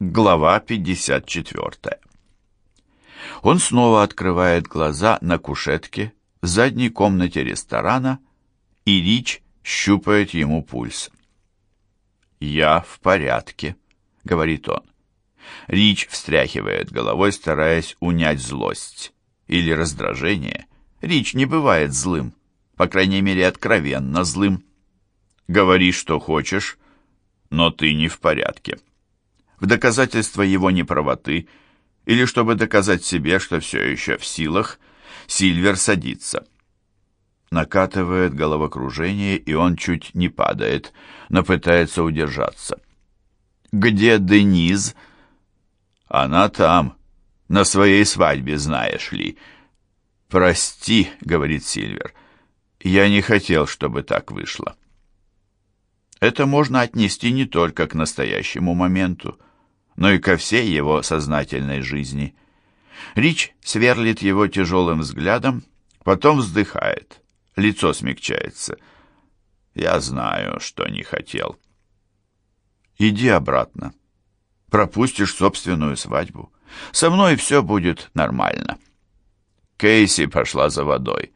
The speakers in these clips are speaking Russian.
Глава 54. Он снова открывает глаза на кушетке в задней комнате ресторана, и Рич щупает ему пульс. «Я в порядке», — говорит он. Рич встряхивает головой, стараясь унять злость или раздражение. Рич не бывает злым, по крайней мере, откровенно злым. «Говори, что хочешь, но ты не в порядке». В доказательство его неправоты или чтобы доказать себе, что все еще в силах, Сильвер садится. Накатывает головокружение, и он чуть не падает, но пытается удержаться. «Где Дениз?» «Она там, на своей свадьбе, знаешь ли». «Прости», — говорит Сильвер, — «я не хотел, чтобы так вышло». Это можно отнести не только к настоящему моменту, но и ко всей его сознательной жизни. Рич сверлит его тяжелым взглядом, потом вздыхает, лицо смягчается. «Я знаю, что не хотел». «Иди обратно. Пропустишь собственную свадьбу. Со мной все будет нормально». Кейси пошла за водой.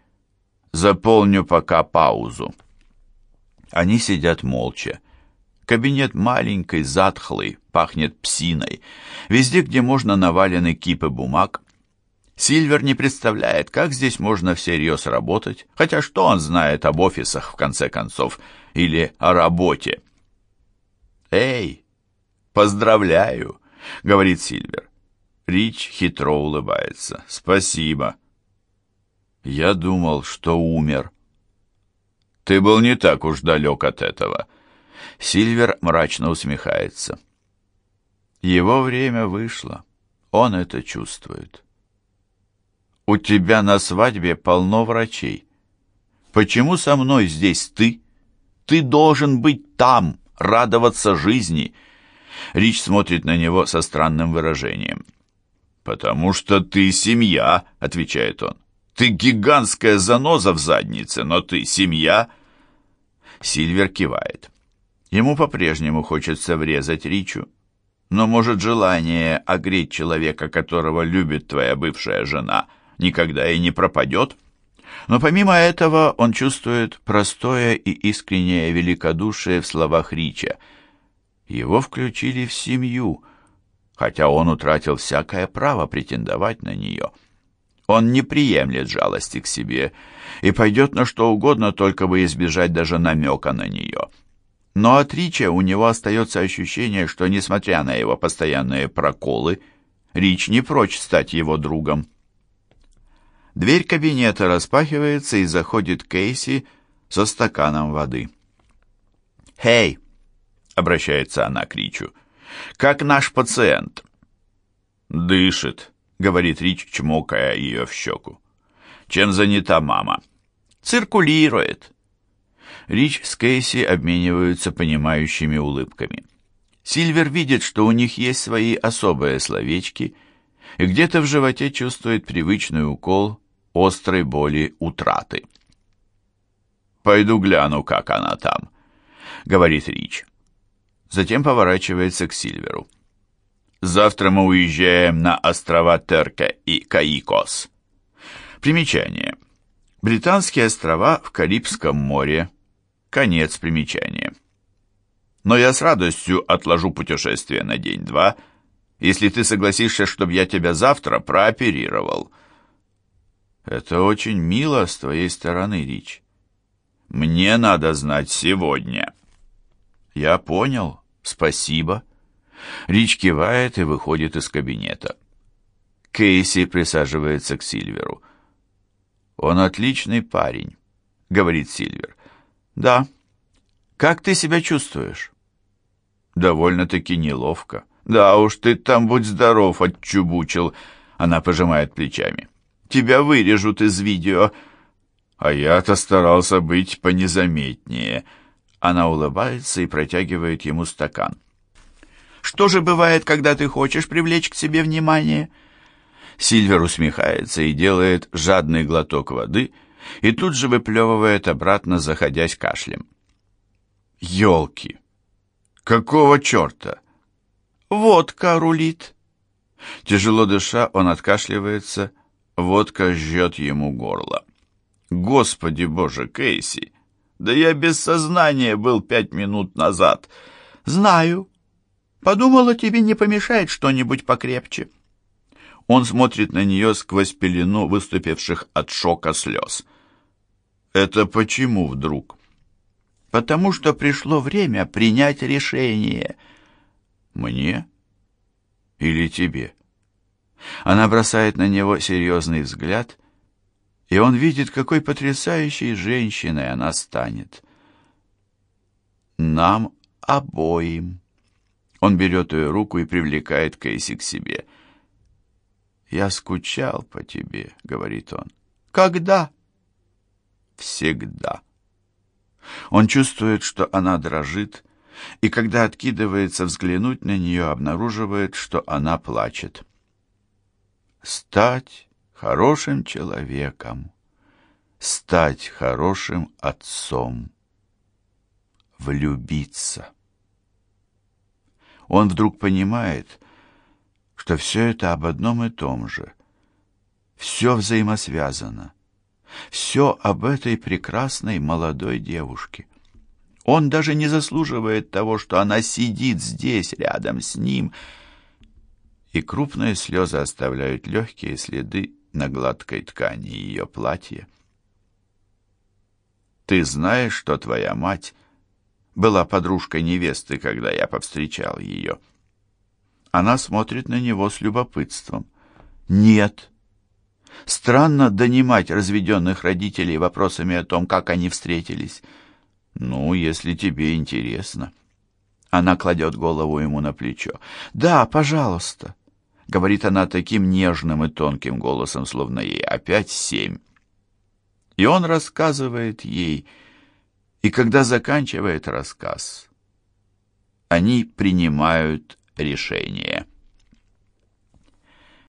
«Заполню пока паузу». Они сидят молча. Кабинет маленький, затхлый, пахнет псиной. Везде, где можно, навалены кипы бумаг. Сильвер не представляет, как здесь можно всерьез работать, хотя что он знает об офисах, в конце концов, или о работе. «Эй, поздравляю!» — говорит Сильвер. Рич хитро улыбается. «Спасибо». «Я думал, что умер». «Ты был не так уж далек от этого». Сильвер мрачно усмехается. Его время вышло. Он это чувствует. У тебя на свадьбе полно врачей. Почему со мной здесь ты? Ты должен быть там, радоваться жизни. Рич смотрит на него со странным выражением. «Потому что ты семья», — отвечает он. «Ты гигантская заноза в заднице, но ты семья». Сильвер кивает. Ему по-прежнему хочется врезать Ричу. Но, может, желание огреть человека, которого любит твоя бывшая жена, никогда и не пропадет? Но помимо этого он чувствует простое и искреннее великодушие в словах Рича. Его включили в семью, хотя он утратил всякое право претендовать на нее. Он не приемлет жалости к себе и пойдет на что угодно, только бы избежать даже намека на нее. Но от Рича у него остается ощущение, что, несмотря на его постоянные проколы, Рич не прочь стать его другом. Дверь кабинета распахивается и заходит Кейси со стаканом воды. «Хей!» — обращается она к Ричу. «Как наш пациент?» «Дышит», — говорит Рич, чмокая ее в щеку. «Чем занята мама?» «Циркулирует. Рич с Кейси обмениваются понимающими улыбками. Сильвер видит, что у них есть свои особые словечки, и где-то в животе чувствует привычный укол острой боли утраты. «Пойду гляну, как она там», — говорит Рич. Затем поворачивается к Сильверу. «Завтра мы уезжаем на острова Терка и Каикос». Примечание. Британские острова в Карибском море, Конец примечания. Но я с радостью отложу путешествие на день-два, если ты согласишься, чтобы я тебя завтра прооперировал. Это очень мило с твоей стороны, Рич. Мне надо знать сегодня. Я понял. Спасибо. Рич кивает и выходит из кабинета. Кейси присаживается к Сильверу. «Он отличный парень», — говорит Сильвер. «Да». «Как ты себя чувствуешь?» «Довольно-таки неловко». «Да уж, ты там будь здоров, отчубучил». Она пожимает плечами. «Тебя вырежут из видео». «А я-то старался быть понезаметнее». Она улыбается и протягивает ему стакан. «Что же бывает, когда ты хочешь привлечь к себе внимание?» Сильвер усмехается и делает жадный глоток воды, и тут же выплевывает обратно, заходясь кашлем. «Елки! Какого черта? Водка рулит. Тяжело дыша, он откашливается, водка жжет ему горло. Господи боже, Кейси, да я без сознания был пять минут назад. Знаю. Подумала, тебе не помешает что-нибудь покрепче. Он смотрит на нее сквозь пелену выступивших от шока слез. Это почему вдруг? Потому что пришло время принять решение. Мне или тебе? Она бросает на него серьезный взгляд, и он видит, какой потрясающей женщиной она станет. Нам обоим. Он берет ее руку и привлекает Кейси к себе. «Я скучал по тебе», — говорит он. «Когда?» «Всегда». Он чувствует, что она дрожит, и когда откидывается взглянуть на нее, обнаруживает, что она плачет. Стать хорошим человеком, стать хорошим отцом, влюбиться. Он вдруг понимает, что все это об одном и том же. Все взаимосвязано. Все об этой прекрасной молодой девушке. Он даже не заслуживает того, что она сидит здесь, рядом с ним, и крупные слезы оставляют легкие следы на гладкой ткани ее платья. «Ты знаешь, что твоя мать была подружкой невесты, когда я повстречал ее?» Она смотрит на него с любопытством. «Нет», Странно донимать разведенных родителей вопросами о том, как они встретились. Ну, если тебе интересно. Она кладет голову ему на плечо. Да, пожалуйста. Говорит она таким нежным и тонким голосом, словно ей опять семь. И он рассказывает ей, и когда заканчивает рассказ, они принимают решение.